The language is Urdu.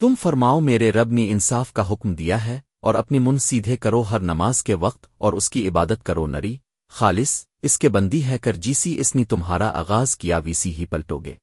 تم فرماؤ میرے رب نے انصاف کا حکم دیا ہے اور اپنی من سیدھے کرو ہر نماز کے وقت اور اس کی عبادت کرو نری، خالص، اس کے بندی ہے کر جیسی اس نے تمہارا آغاز کیا ویسی ہی پلٹو گے۔